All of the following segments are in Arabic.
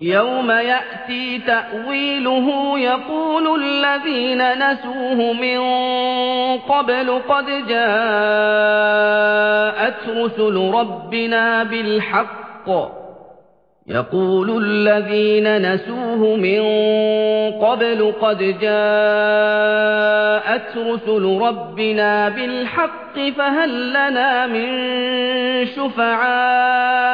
يَوْمَ يَأْتِي تَأْوِيلُهُ يَقُولُ الَّذِينَ نَسُوهُ مِن قَبْلُ قَدْ جَاءَتْ رُسُلُ رَبِّنَا بِالْحَقِّ يقول الذين نسوه من قبل قد جاءت رسل ربنا بالحق فهل لنا من شفعاء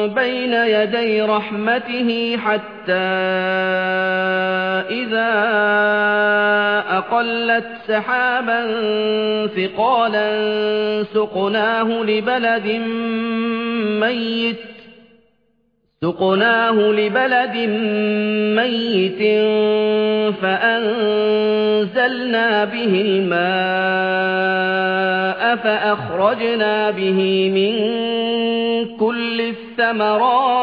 بين يدي رحمته حتى إذا أقلت سحابا ثقالا سقناه لبلد ميت سقناه لبلد ميت فأنزلنا به الماء فأخرجنا به من كل الثمرات.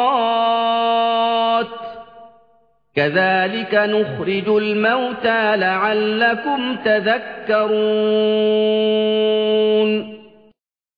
كذلك نخرج الموتى لعلكم تذكرون.